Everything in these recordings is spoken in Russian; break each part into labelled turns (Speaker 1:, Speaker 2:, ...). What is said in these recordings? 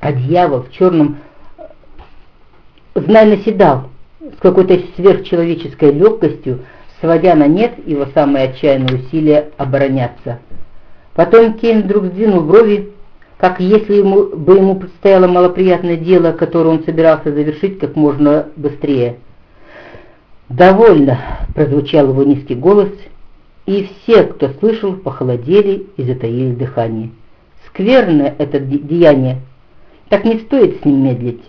Speaker 1: а дьявол в черном знай наседал с какой-то сверхчеловеческой легкостью, сводя на нет его самые отчаянные усилия обороняться. Потом Кейн вдруг сдвинул брови, как если ему, бы ему предстояло малоприятное дело, которое он собирался завершить как можно быстрее. «Довольно!» — прозвучал его низкий голос, и все, кто слышал, похолодели и затаили дыхание. «Скверно это деяние, так не стоит с ним медлить».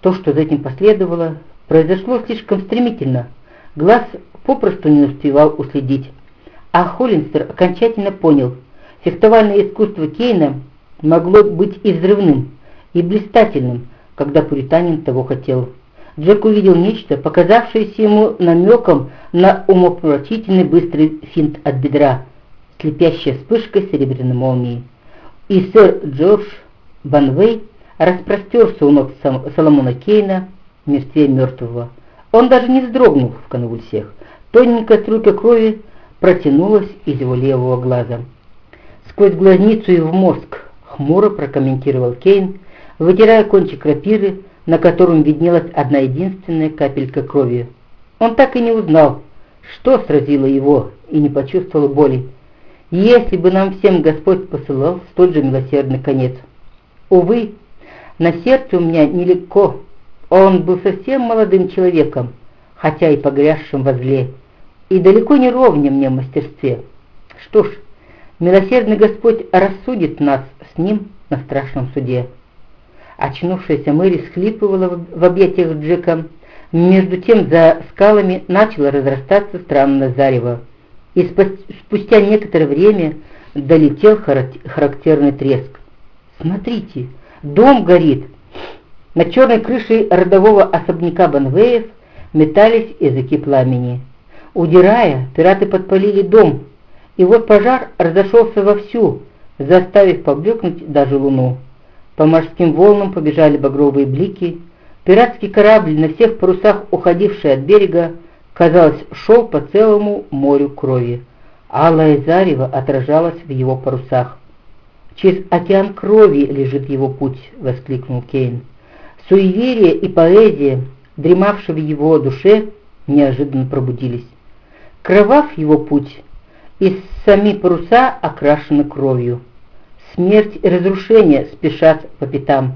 Speaker 1: То, что за этим последовало, произошло слишком стремительно. Глаз попросту не успевал уследить. А Холлинстер окончательно понял, фехтовальное искусство Кейна могло быть и взрывным, и блистательным, когда пуританин того хотел. Джек увидел нечто, показавшееся ему намеком на умопомрачительный быстрый финт от бедра, слепящая вспышка серебряной молнии. И сэр Джордж Банвей распростерся у ног Соломона Кейна, мертвее мертвого. Он даже не вздрогнул в конвульсиях. Тоненькая струйка крови протянулась из его левого глаза. Сквозь глазницу и в мозг хмуро прокомментировал Кейн, вытирая кончик рапиры, на котором виднелась одна единственная капелька крови. Он так и не узнал, что сразило его, и не почувствовал боли. Если бы нам всем Господь посылал столь же милосердный конец. Увы, на сердце у меня нелегко. Он был совсем молодым человеком, хотя и погрязшим во зле, и далеко не ровня мне в мастерстве. Что ж, милосердный Господь рассудит нас с ним на страшном суде. Очнувшаяся Мэри схлипывала в объятиях Джека. Между тем за скалами начало разрастаться странное зарево, и спустя некоторое время долетел характерный треск. «Смотрите, дом горит!» На черной крыше родового особняка Банвеев метались языки пламени. Удирая, пираты подпалили дом, и вот пожар разошелся вовсю, заставив поблекнуть даже луну. По морским волнам побежали багровые блики. Пиратский корабль, на всех парусах уходивший от берега, казалось, шел по целому морю крови. Алая зарево отражалась в его парусах. «Через океан крови лежит его путь!» — воскликнул Кейн. Суеверие и поэзия, дремавшие в его душе, неожиданно пробудились. Кровав его путь, и сами паруса окрашены кровью. Смерть и разрушение спешат по пятам,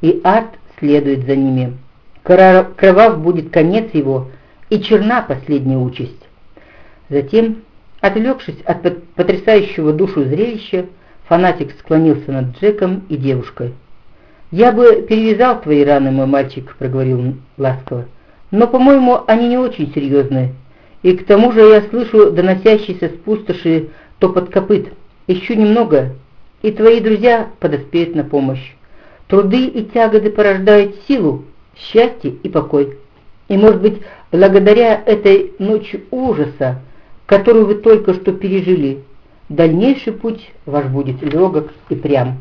Speaker 1: и ад следует за ними. Кровав будет конец его, и черна последняя участь. Затем, отвлекшись от потрясающего душу зрелища, фанатик склонился над Джеком и девушкой. «Я бы перевязал твои раны, мой мальчик», — проговорил ласково, «но, по-моему, они не очень серьезные, и к тому же я слышу доносящийся с пустоши топот копыт. Еще немного, и твои друзья подоспеют на помощь. Труды и тяготы порождают силу, счастье и покой. И, может быть, благодаря этой ночи ужаса, которую вы только что пережили, дальнейший путь ваш будет легок и прям».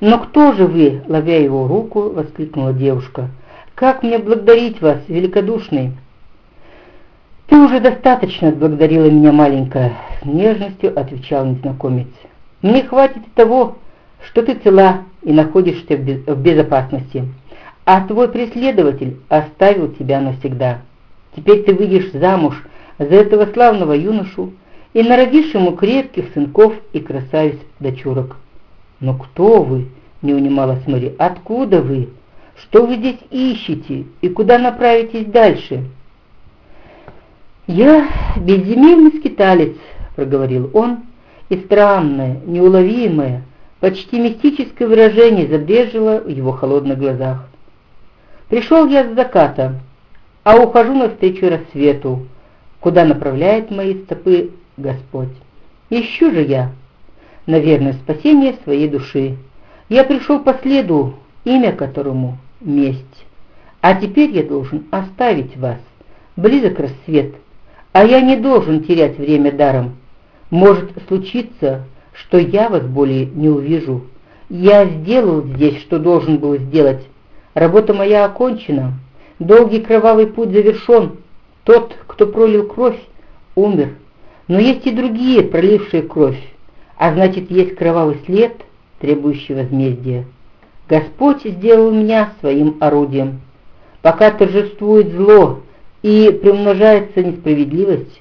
Speaker 1: «Но кто же вы?» — ловя его руку, воскликнула девушка. «Как мне благодарить вас, великодушный?» «Ты уже достаточно отблагодарила меня, маленькая», — с нежностью отвечал незнакомец. «Мне хватит того, что ты цела и находишься в безопасности, а твой преследователь оставил тебя навсегда. Теперь ты выйдешь замуж за этого славного юношу и народишь ему крепких сынков и красавиц-дочурок». «Но кто вы?» — не унималась Мэри. «Откуда вы? Что вы здесь ищете? И куда направитесь дальше?» «Я безземельный скиталец», — проговорил он, и странное, неуловимое, почти мистическое выражение забрежило в его холодных глазах. «Пришел я с заката, а ухожу навстречу рассвету, куда направляет мои стопы Господь. Ищу же я, наверное, спасение своей души. Я пришел по следу, имя которому — месть. А теперь я должен оставить вас. Близок рассвет, а я не должен терять время даром. Может случиться, что я вас более не увижу. Я сделал здесь, что должен был сделать. Работа моя окончена. Долгий кровавый путь завершен. Тот, кто пролил кровь, умер. Но есть и другие, пролившие кровь, а значит, есть кровавый след, требующий возмездия. Господь сделал меня своим орудием. Пока торжествует зло и примножается несправедливость,